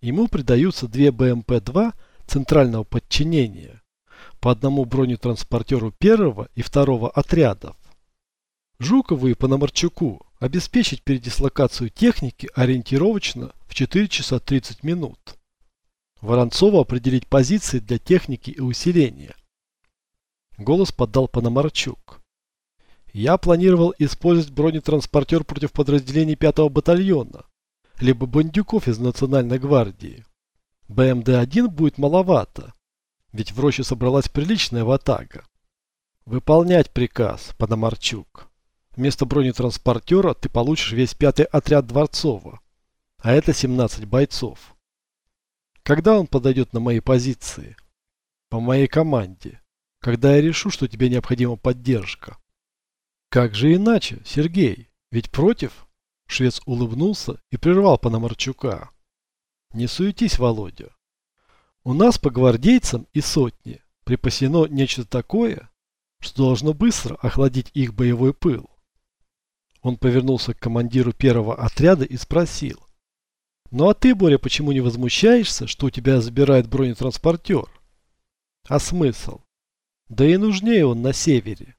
Ему придаются две БМП-2 центрального подчинения, по одному бронетранспортеру первого и второго отрядов. Жукову и Пономарчуку обеспечить передислокацию техники ориентировочно в 4 часа 30 минут. Воронцову определить позиции для техники и усиления. Голос подал Пономарчук. Я планировал использовать бронетранспортер против подразделений 5-го батальона, либо бандюков из Национальной гвардии. БМД-1 будет маловато, ведь в роще собралась приличная ватага. Выполнять приказ, Пономарчук. Вместо бронетранспортера ты получишь весь пятый отряд Дворцова, а это 17 бойцов. Когда он подойдет на мои позиции? По моей команде. Когда я решу, что тебе необходима поддержка. Как же иначе, Сергей? Ведь против? Швец улыбнулся и прервал Пономарчука. Не суетись, Володя. У нас по гвардейцам и сотне припасено нечто такое, что должно быстро охладить их боевой пыл. Он повернулся к командиру первого отряда и спросил. «Ну а ты, Боря, почему не возмущаешься, что у тебя забирает бронетранспортер?» «А смысл? Да и нужнее он на севере.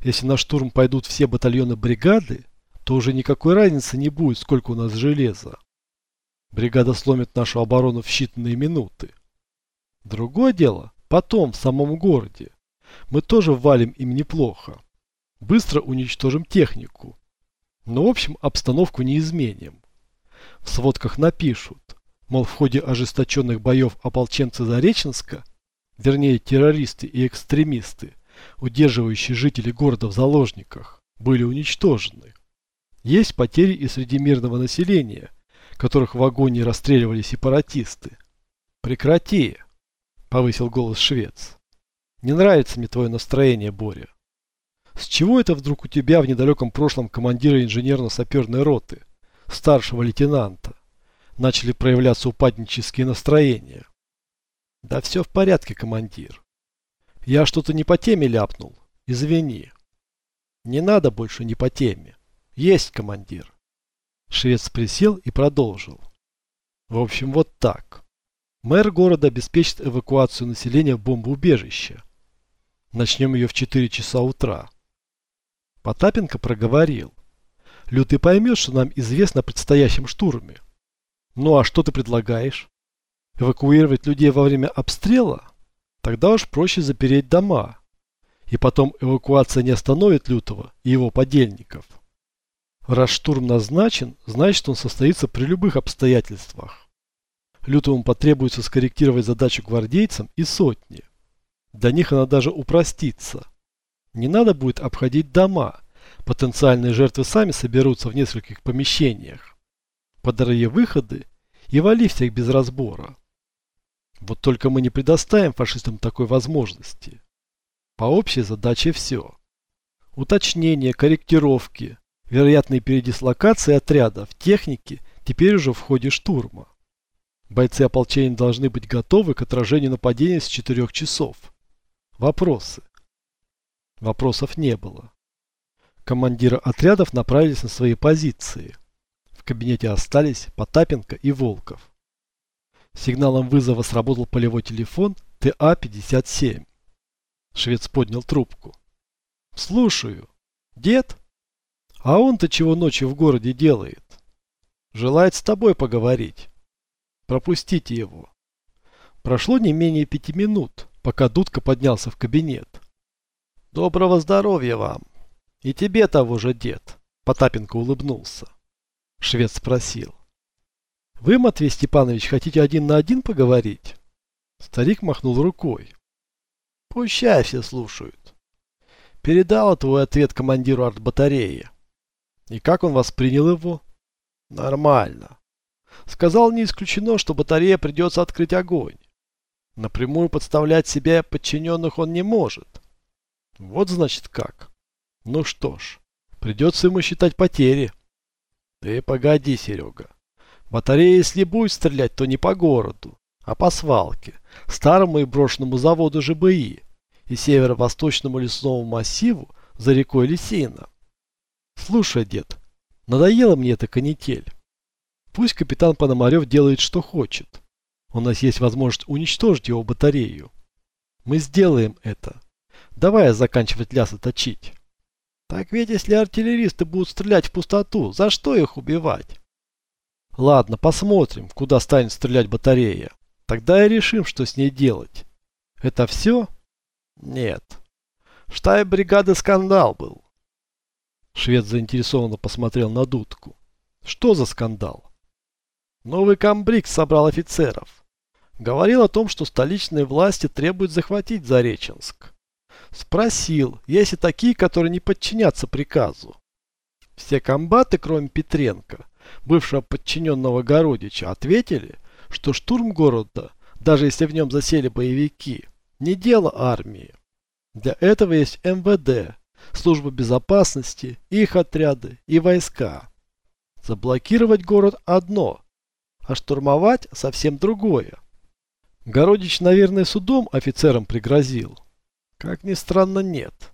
Если на штурм пойдут все батальоны бригады, то уже никакой разницы не будет, сколько у нас железа. Бригада сломит нашу оборону в считанные минуты. Другое дело, потом, в самом городе. Мы тоже валим им неплохо. Быстро уничтожим технику. Но в общем обстановку не изменим. В сводках напишут, мол в ходе ожесточенных боев ополченцы Зареченска, вернее террористы и экстремисты, удерживающие жителей города в заложниках, были уничтожены. Есть потери и среди мирного населения, которых в агонии расстреливали сепаратисты. Прекрати, повысил голос швец. Не нравится мне твое настроение, Боря. С чего это вдруг у тебя в недалеком прошлом командира инженерно-саперной роты, старшего лейтенанта, начали проявляться упаднические настроения? Да все в порядке, командир. Я что-то не по теме ляпнул. Извини. Не надо больше не по теме. Есть, командир. Швец присел и продолжил. В общем, вот так. Мэр города обеспечит эвакуацию населения в бомбоубежище. Начнем ее в 4 часа утра. Потапенко проговорил. Лютый поймет, что нам известно о предстоящем штурме. Ну а что ты предлагаешь? Эвакуировать людей во время обстрела? Тогда уж проще запереть дома. И потом эвакуация не остановит Лютого и его подельников. Раз штурм назначен, значит он состоится при любых обстоятельствах. Лютому потребуется скорректировать задачу гвардейцам и сотни. Для них она даже упростится. Не надо будет обходить дома. Потенциальные жертвы сами соберутся в нескольких помещениях. По дороге выходы и вали всех без разбора. Вот только мы не предоставим фашистам такой возможности. По общей задаче все. Уточнение, корректировки, вероятные передислокации отрядов, техники теперь уже в ходе штурма. Бойцы ополчения должны быть готовы к отражению нападения с 4 часов. Вопросы? Вопросов не было. Командиры отрядов направились на свои позиции. В кабинете остались Потапенко и Волков. Сигналом вызова сработал полевой телефон ТА-57. Швец поднял трубку. «Слушаю. Дед? А он-то чего ночью в городе делает? Желает с тобой поговорить. Пропустите его». Прошло не менее пяти минут, пока Дудка поднялся в кабинет. Доброго здоровья вам. И тебе того же, дед. Потапенко улыбнулся. Швед спросил. Вы, Матвей Степанович, хотите один на один поговорить? Старик махнул рукой. Пущай все слушают. Передал твой ответ командиру артбатареи. И как он воспринял его? Нормально. Сказал, не исключено, что батарея придется открыть огонь. Напрямую подставлять себя подчиненных он не может. Вот значит как. Ну что ж, придется ему считать потери. Ты погоди, Серега. Батарея, если будет стрелять, то не по городу, а по свалке, старому и брошенному заводу ЖБИ и северо-восточному лесному массиву за рекой Лисейна. Слушай, дед, надоела мне эта канитель. Пусть капитан Пономарев делает, что хочет. У нас есть возможность уничтожить его батарею. Мы сделаем это. Давай заканчивать лясы точить. Так ведь если артиллеристы будут стрелять в пустоту, за что их убивать? Ладно, посмотрим, куда станет стрелять батарея. Тогда и решим, что с ней делать. Это все? Нет. В штабе бригады скандал был. Швед заинтересованно посмотрел на дудку. Что за скандал? Новый комбриг собрал офицеров. Говорил о том, что столичные власти требуют захватить Зареченск. Спросил, есть ли такие, которые не подчинятся приказу. Все комбаты, кроме Петренко, бывшего подчиненного Городича, ответили, что штурм города, даже если в нем засели боевики, не дело армии. Для этого есть МВД, служба безопасности, их отряды и войска. Заблокировать город одно, а штурмовать совсем другое. Городич, наверное, судом офицерам пригрозил. Как ни странно, нет.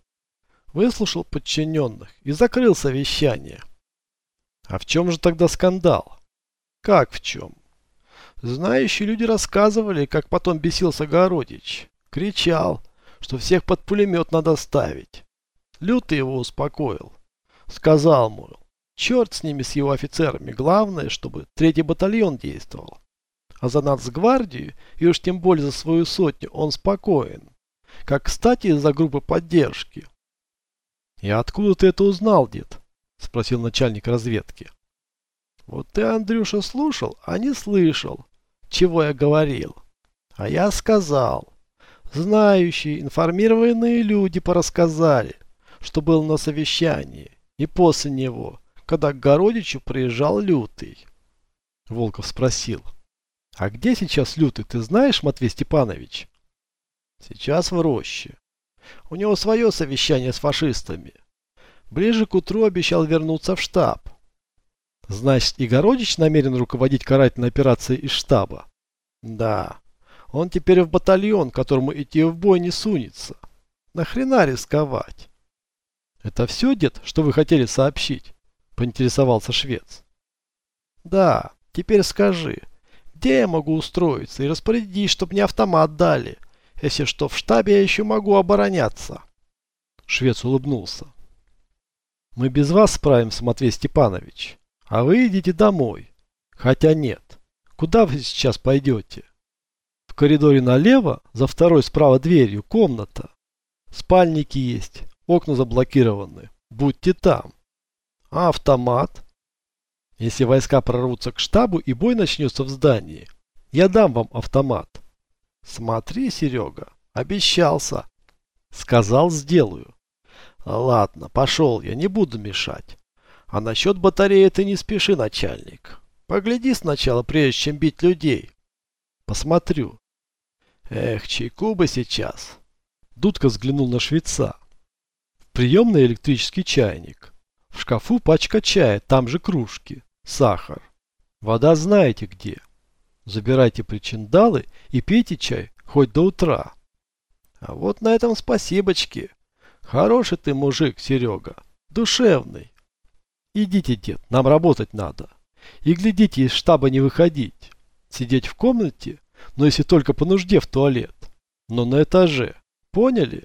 Выслушал подчиненных и закрыл совещание. А в чем же тогда скандал? Как в чем? Знающие люди рассказывали, как потом бесился Городич. Кричал, что всех под пулемет надо ставить. Лютый его успокоил. Сказал, мол, черт с ними, с его офицерами, главное, чтобы третий батальон действовал. А за нацгвардию, и уж тем более за свою сотню, он спокоен. Как, кстати, из-за группы поддержки. «И откуда ты это узнал, дед?» – спросил начальник разведки. «Вот ты, Андрюша, слушал, а не слышал, чего я говорил. А я сказал. Знающие, информированные люди порассказали, что был на совещании, и после него, когда к Городичу приезжал Лютый. Волков спросил. А где сейчас Лютый, ты знаешь, Матвей Степанович? Сейчас в роще. У него свое совещание с фашистами. Ближе к утру обещал вернуться в штаб. Значит, и Городич намерен руководить карательной операцией из штаба? Да. Он теперь в батальон, которому идти в бой не сунется. Нахрена рисковать? Это все, дед, что вы хотели сообщить? Поинтересовался швец. Да, теперь скажи, где я могу устроиться и распорядись, чтобы мне автомат дали, если что, в штабе я еще могу обороняться. Швец улыбнулся. Мы без вас справимся, Матвей Степанович. А вы идите домой. Хотя нет. Куда вы сейчас пойдете? В коридоре налево, за второй справа дверью, комната. Спальники есть, окна заблокированы. Будьте там. А автомат? Если войска прорвутся к штабу и бой начнется в здании, я дам вам автомат. Смотри, Серега, обещался. Сказал, сделаю. Ладно, пошел я, не буду мешать. А насчет батареи ты не спеши, начальник. Погляди сначала, прежде чем бить людей. Посмотрю. Эх, чайку бы сейчас. Дудка взглянул на швеца. Приемный электрический чайник. В шкафу пачка чая, там же кружки, сахар. Вода знаете где. Забирайте причиндалы и пейте чай хоть до утра. А вот на этом спасибочки. Хороший ты мужик, Серега. Душевный. Идите, дед, нам работать надо. И глядите, из штаба не выходить. Сидеть в комнате но если только по нужде в туалет. Но на этаже. Поняли?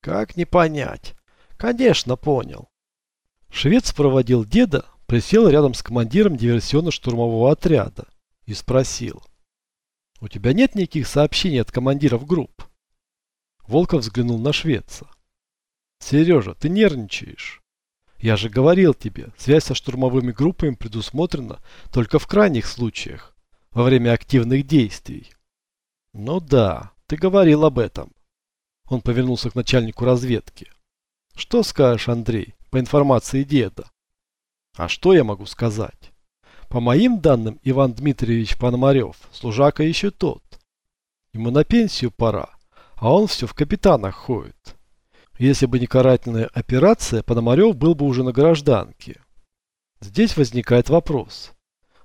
Как не понять? Конечно, понял. Швец проводил деда, присел рядом с командиром диверсионно-штурмового отряда и спросил. У тебя нет никаких сообщений от командиров групп? Волков взглянул на швеца. Сережа, ты нервничаешь. Я же говорил тебе, связь со штурмовыми группами предусмотрена только в крайних случаях во время активных действий. Ну да, ты говорил об этом. Он повернулся к начальнику разведки. Что скажешь, Андрей, по информации деда? А что я могу сказать? По моим данным, Иван Дмитриевич Пономарев, служака еще тот. Ему на пенсию пора, а он все в капитанах ходит. Если бы не карательная операция, Пономарев был бы уже на гражданке. Здесь возникает вопрос.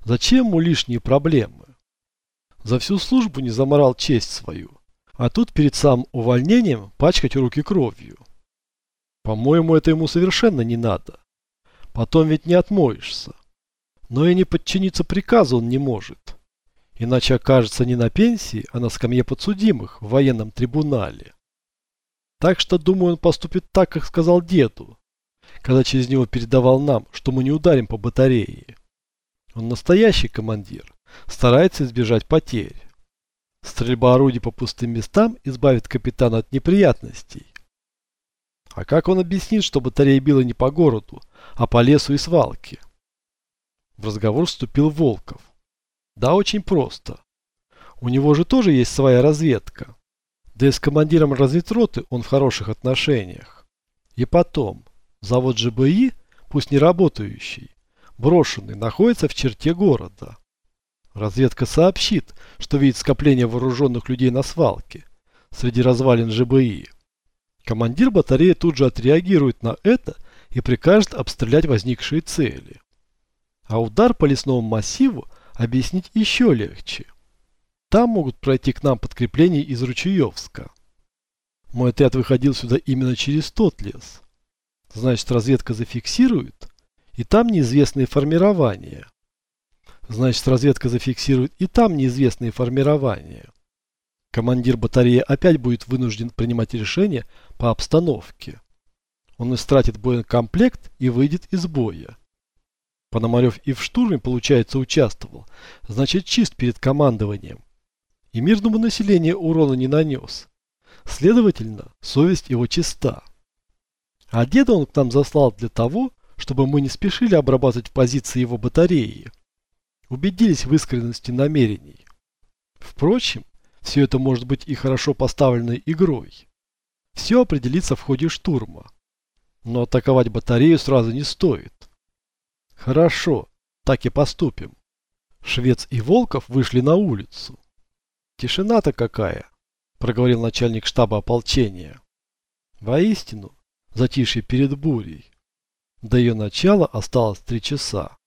Зачем ему лишние проблемы? За всю службу не заморал честь свою. А тут перед самым увольнением пачкать руки кровью. По-моему, это ему совершенно не надо. Потом ведь не отмоешься. Но и не подчиниться приказу он не может. Иначе окажется не на пенсии, а на скамье подсудимых в военном трибунале. Так что, думаю, он поступит так, как сказал деду, когда через него передавал нам, что мы не ударим по батарее. Он настоящий командир, старается избежать потерь. Стрельба орудий по пустым местам избавит капитана от неприятностей. А как он объяснит, что батарея била не по городу, а по лесу и свалке? В разговор вступил Волков. Да, очень просто. У него же тоже есть своя разведка. Да и с командиром разведроты он в хороших отношениях. И потом, завод ЖБИ, пусть не работающий, брошенный, находится в черте города. Разведка сообщит, что видит скопление вооруженных людей на свалке, среди развалин ЖБИ. Командир батареи тут же отреагирует на это и прикажет обстрелять возникшие цели. А удар по лесному массиву объяснить еще легче. Там могут пройти к нам подкрепления из Ручаевска. Мой отряд выходил сюда именно через тот лес. Значит, разведка зафиксирует, и там неизвестные формирования. Значит, разведка зафиксирует и там неизвестные формирования. Командир батареи опять будет вынужден принимать решение по обстановке. Он истратит боекомплект и выйдет из боя. Пономарев и в штурме, получается, участвовал, значит чист перед командованием. И мирному населению урона не нанес. Следовательно, совесть его чиста. А деда он к нам заслал для того, чтобы мы не спешили обрабатывать позиции его батареи. Убедились в искренности намерений. Впрочем, все это может быть и хорошо поставленной игрой. Все определится в ходе штурма. Но атаковать батарею сразу не стоит. Хорошо, так и поступим. Швец и Волков вышли на улицу. Тишина-то какая, проговорил начальник штаба ополчения. Воистину, затишье перед бурей. До ее начала осталось три часа.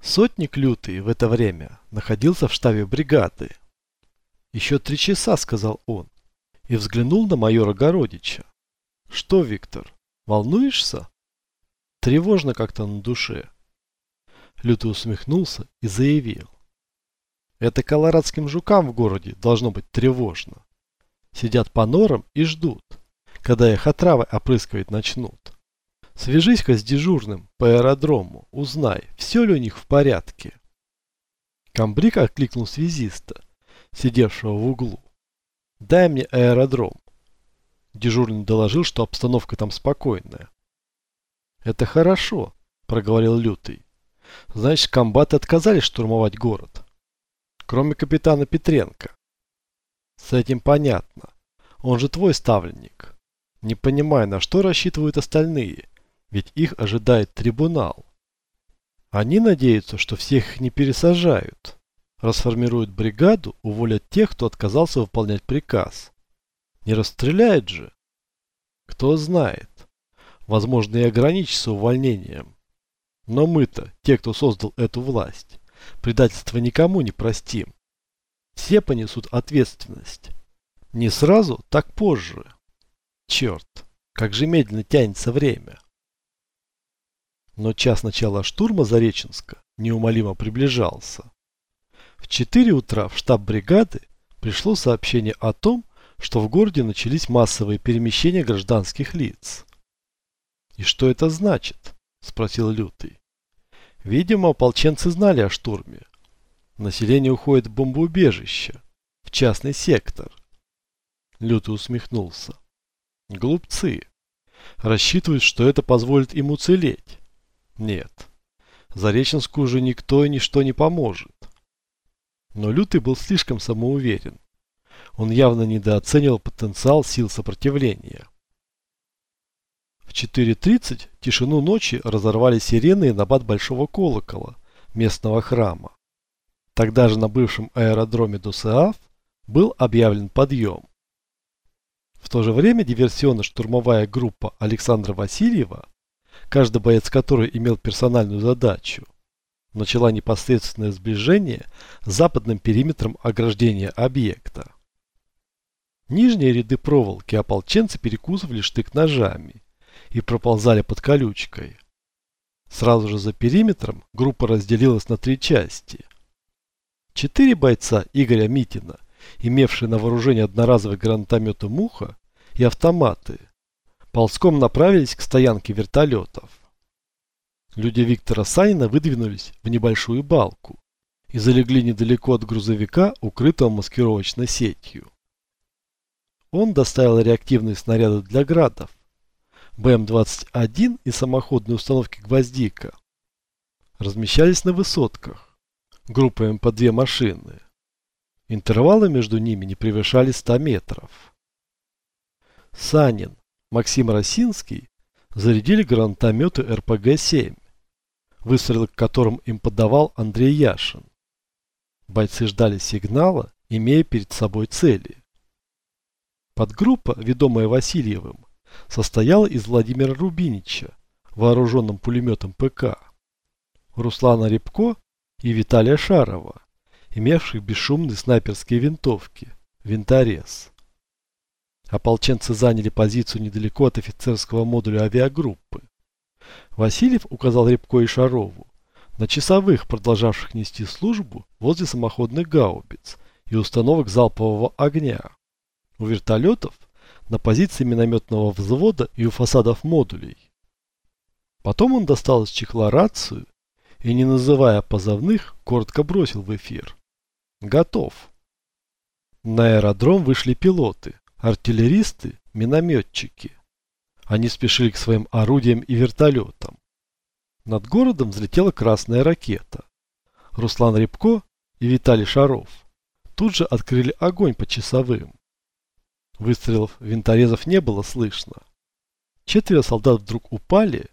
Сотник Лютый в это время находился в штабе бригады. «Еще три часа», — сказал он, и взглянул на майора Городича. «Что, Виктор, волнуешься?» Тревожно как-то на душе. Лютый усмехнулся и заявил. Это колорадским жукам в городе должно быть тревожно. Сидят по норам и ждут, когда их отравы опрыскивать начнут. Свяжись-ка с дежурным по аэродрому, узнай, все ли у них в порядке. Камбрик откликнул связиста, сидевшего в углу. Дай мне аэродром. Дежурный доложил, что обстановка там спокойная. Это хорошо, проговорил Лютый. Значит, комбаты отказались штурмовать город. Кроме капитана Петренко. С этим понятно. Он же твой ставленник. Не понимая, на что рассчитывают остальные, ведь их ожидает трибунал. Они надеются, что всех их не пересажают. Расформируют бригаду, уволят тех, кто отказался выполнять приказ. Не расстреляют же? Кто знает. Возможно, и ограничится увольнением. Но мы-то, те, кто создал эту власть, предательство никому не простим. Все понесут ответственность. Не сразу, так позже. Черт, как же медленно тянется время. Но час начала штурма Зареченска неумолимо приближался. В 4 утра в штаб бригады пришло сообщение о том, что в городе начались массовые перемещения гражданских лиц. «И что это значит?» – спросил Лютый. Видимо, ополченцы знали о штурме. Население уходит в бомбоубежище, в частный сектор. Лютый усмехнулся. Глупцы. Рассчитывают, что это позволит им уцелеть. Нет. Зареченску уже никто и ничто не поможет. Но Лютый был слишком самоуверен. Он явно недооценивал потенциал сил сопротивления. В 4.30 тишину ночи разорвали сирены и набат большого колокола местного храма. Тогда же на бывшем аэродроме Дусеав был объявлен подъем. В то же время диверсионно-штурмовая группа Александра Васильева, каждый боец которой имел персональную задачу, начала непосредственное сближение с западным периметром ограждения объекта. Нижние ряды проволоки ополченцы перекусывали штык ножами и проползали под колючкой. Сразу же за периметром группа разделилась на три части. Четыре бойца Игоря Митина, имевшие на вооружении одноразовые гранатометы «Муха» и автоматы, ползком направились к стоянке вертолетов. Люди Виктора Санина выдвинулись в небольшую балку и залегли недалеко от грузовика, укрытого маскировочной сетью. Он доставил реактивные снаряды для градов, БМ-21 и самоходные установки «Гвоздика» размещались на высотках, группами по две машины. Интервалы между ними не превышали 100 метров. Санин, Максим Росинский зарядили гранатометы РПГ-7, выстрелы к которым им подавал Андрей Яшин. Бойцы ждали сигнала, имея перед собой цели. Подгруппа, ведомая Васильевым, состояла из Владимира Рубинича, вооруженным пулеметом ПК, Руслана Рябко и Виталия Шарова, имевших бесшумные снайперские винтовки, винторез. Ополченцы заняли позицию недалеко от офицерского модуля авиагруппы. Васильев указал Рябко и Шарову на часовых, продолжавших нести службу возле самоходных гаубиц и установок залпового огня. У вертолетов на позиции минометного взвода и у фасадов модулей. Потом он достал из чехла рацию и, не называя позывных, коротко бросил в эфир. Готов. На аэродром вышли пилоты, артиллеристы, минометчики. Они спешили к своим орудиям и вертолетам. Над городом взлетела красная ракета. Руслан Рябко и Виталий Шаров тут же открыли огонь по часовым. Выстрелов винторезов не было слышно. Четверо солдат вдруг упали,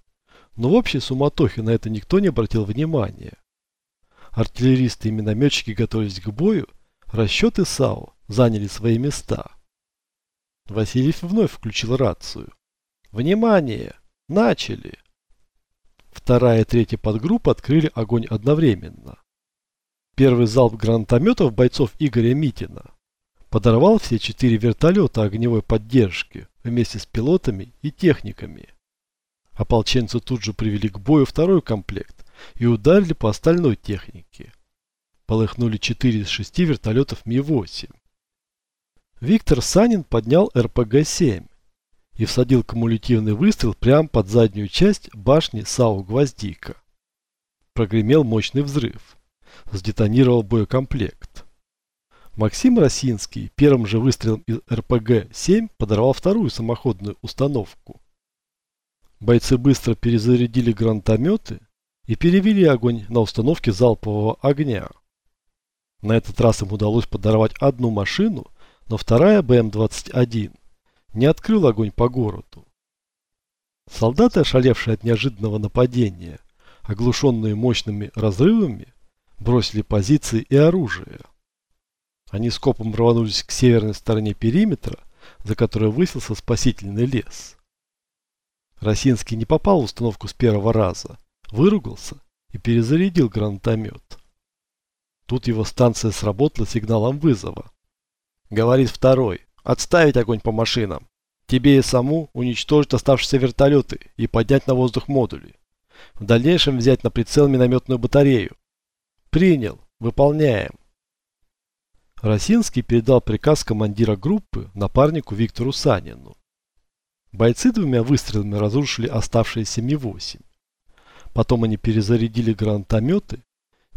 но в общей суматохе на это никто не обратил внимания. Артиллеристы и минометчики готовились к бою, расчеты САУ заняли свои места. Васильев вновь включил рацию. «Внимание! Начали!» Вторая и третья подгруппа открыли огонь одновременно. Первый залп гранатометов бойцов Игоря Митина подорвал все четыре вертолета огневой поддержки вместе с пилотами и техниками. Ополченцы тут же привели к бою второй комплект и ударили по остальной технике. Полыхнули четыре из шести вертолетов Ми-8. Виктор Санин поднял РПГ-7 и всадил кумулятивный выстрел прямо под заднюю часть башни САУ «Гвоздика». Прогремел мощный взрыв. Сдетонировал боекомплект. Максим Росинский первым же выстрелом из РПГ-7 подорвал вторую самоходную установку. Бойцы быстро перезарядили гранатометы и перевели огонь на установки залпового огня. На этот раз им удалось подорвать одну машину, но вторая БМ-21 не открыл огонь по городу. Солдаты, ошалевшие от неожиданного нападения, оглушенные мощными разрывами, бросили позиции и оружие. Они скопом рванулись к северной стороне периметра, за которой высился спасительный лес. Росинский не попал в установку с первого раза, выругался и перезарядил гранатомет. Тут его станция сработала сигналом вызова. Говорит второй. Отставить огонь по машинам. Тебе и саму уничтожить оставшиеся вертолеты и поднять на воздух модули. В дальнейшем взять на прицел минометную батарею. Принял. Выполняем. Росинский передал приказ командира группы напарнику Виктору Санину. Бойцы двумя выстрелами разрушили оставшиеся Ми-8. Потом они перезарядили гранатометы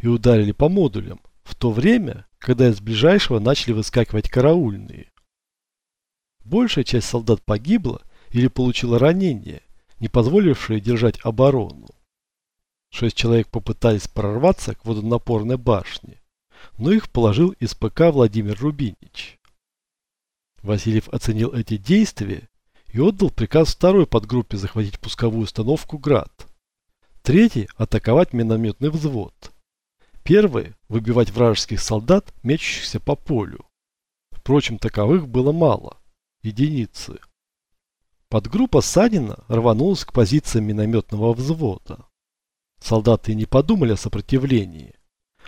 и ударили по модулям, в то время, когда из ближайшего начали выскакивать караульные. Большая часть солдат погибла или получила ранения, не позволившие держать оборону. Шесть человек попытались прорваться к водонапорной башне но их положил из ПК Владимир Рубинич. Васильев оценил эти действия и отдал приказ второй подгруппе захватить пусковую установку «Град». Третий – атаковать минометный взвод. Первый – выбивать вражеских солдат, мечущихся по полю. Впрочем, таковых было мало. Единицы. Подгруппа Санина рванулась к позициям минометного взвода. Солдаты не подумали о сопротивлении.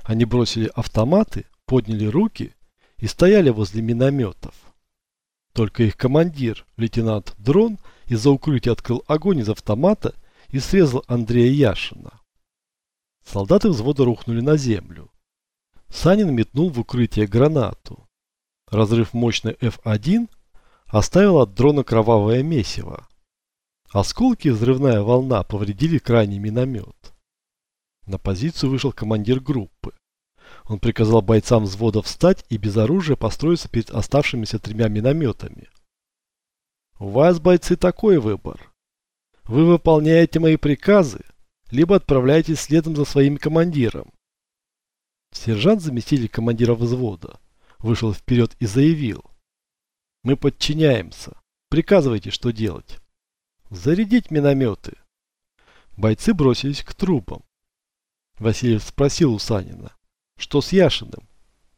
Они бросили автоматы, подняли руки и стояли возле минометов. Только их командир, лейтенант Дрон, из-за укрытия открыл огонь из автомата и срезал Андрея Яшина. Солдаты взвода рухнули на землю. Санин метнул в укрытие гранату. Разрыв мощной F1 оставил от дрона кровавое месиво. Осколки и взрывная волна повредили крайний миномет. На позицию вышел командир группы. Он приказал бойцам взвода встать и без оружия построиться перед оставшимися тремя минометами. У вас, бойцы, такой выбор. Вы выполняете мои приказы, либо отправляетесь следом за своим командиром. Сержант, заместитель командира взвода, вышел вперед и заявил. Мы подчиняемся. Приказывайте, что делать. Зарядить минометы. Бойцы бросились к трупам. Васильев спросил у Санина. Что с Яшиным?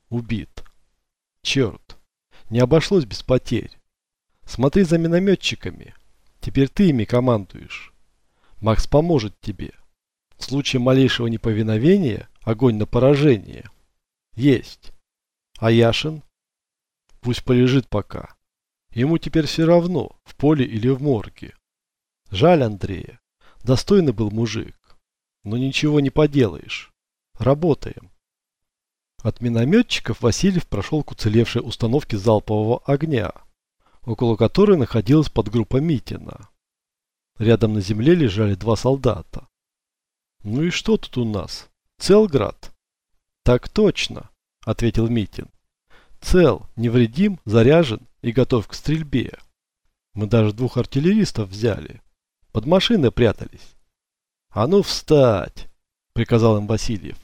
Убит. Черт. Не обошлось без потерь. Смотри за минометчиками. Теперь ты ими командуешь. Макс поможет тебе. В случае малейшего неповиновения огонь на поражение. Есть. А Яшин? Пусть полежит пока. Ему теперь все равно, в поле или в морге. Жаль Андрея. Достойный был мужик. Но ничего не поделаешь. Работаем. От минометчиков Васильев прошел к уцелевшей установке залпового огня, около которой находилась подгруппа Митина. Рядом на земле лежали два солдата. «Ну и что тут у нас? Целград?» «Так точно», — ответил Митин. «Цел, невредим, заряжен и готов к стрельбе. Мы даже двух артиллеристов взяли. Под машиной прятались». «А ну встать!» — приказал им Васильев.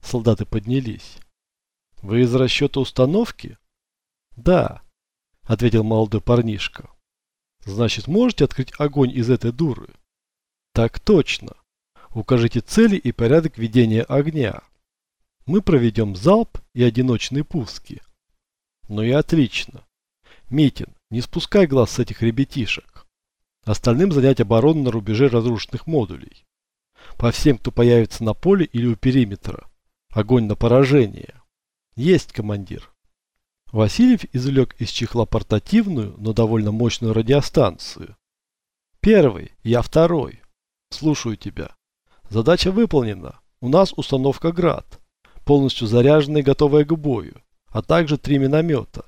Солдаты поднялись. «Вы из расчета установки?» «Да», — ответил молодой парнишка. «Значит, можете открыть огонь из этой дуры?» «Так точно. Укажите цели и порядок ведения огня. Мы проведем залп и одиночные пуски». «Ну и отлично. Митин, не спускай глаз с этих ребятишек. Остальным занять оборону на рубеже разрушенных модулей. По всем, кто появится на поле или у периметра, Огонь на поражение. Есть, командир. Васильев извлек из чехла портативную, но довольно мощную радиостанцию. Первый, я второй. Слушаю тебя. Задача выполнена. У нас установка «Град», полностью заряженная и готовая к бою, а также три миномета.